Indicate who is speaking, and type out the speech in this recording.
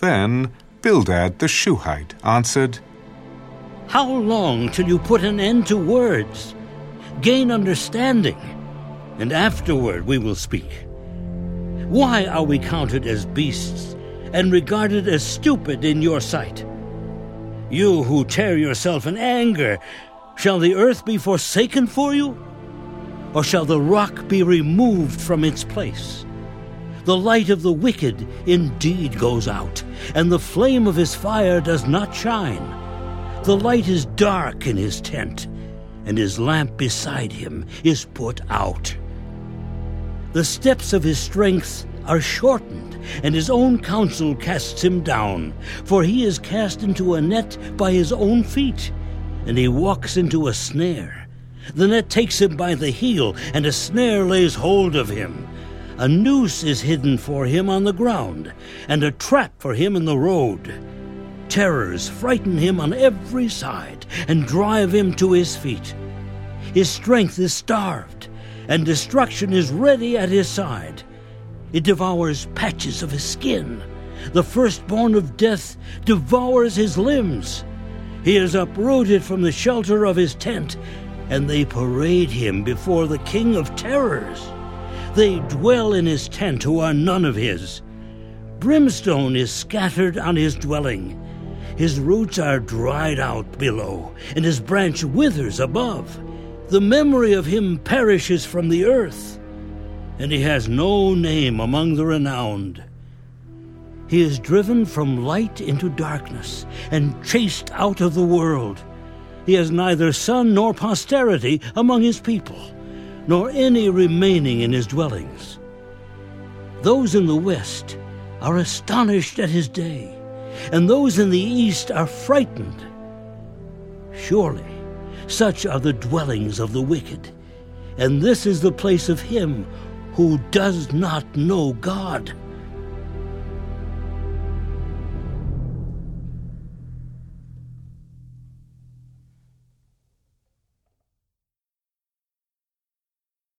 Speaker 1: Then Bildad the Shuhite answered,
Speaker 2: How long till you put an end to words? Gain understanding, and afterward we will speak. Why are we counted as beasts and regarded as stupid in your sight? You who tear yourself in anger, shall the earth be forsaken for you? Or shall the rock be removed from its place? The light of the wicked indeed goes out, and the flame of his fire does not shine. The light is dark in his tent, and his lamp beside him is put out. The steps of his strength are shortened, and his own counsel casts him down. For he is cast into a net by his own feet, and he walks into a snare. The net takes him by the heel, and a snare lays hold of him. A noose is hidden for him on the ground, and a trap for him in the road. Terrors frighten him on every side, and drive him to his feet. His strength is starved, and destruction is ready at his side. It devours patches of his skin. The firstborn of death devours his limbs. He is uprooted from the shelter of his tent, and they parade him before the king of terrors. They dwell in his tent who are none of his. Brimstone is scattered on his dwelling. His roots are dried out below, and his branch withers above. The memory of him perishes from the earth, and he has no name among the renowned. He is driven from light into darkness, and chased out of the world. He has neither son nor posterity among his people, nor any remaining in his dwellings. Those in the west are astonished at his day, and those in the east are frightened. Surely, such are the dwellings of the wicked, and this is the place of him who does not know God.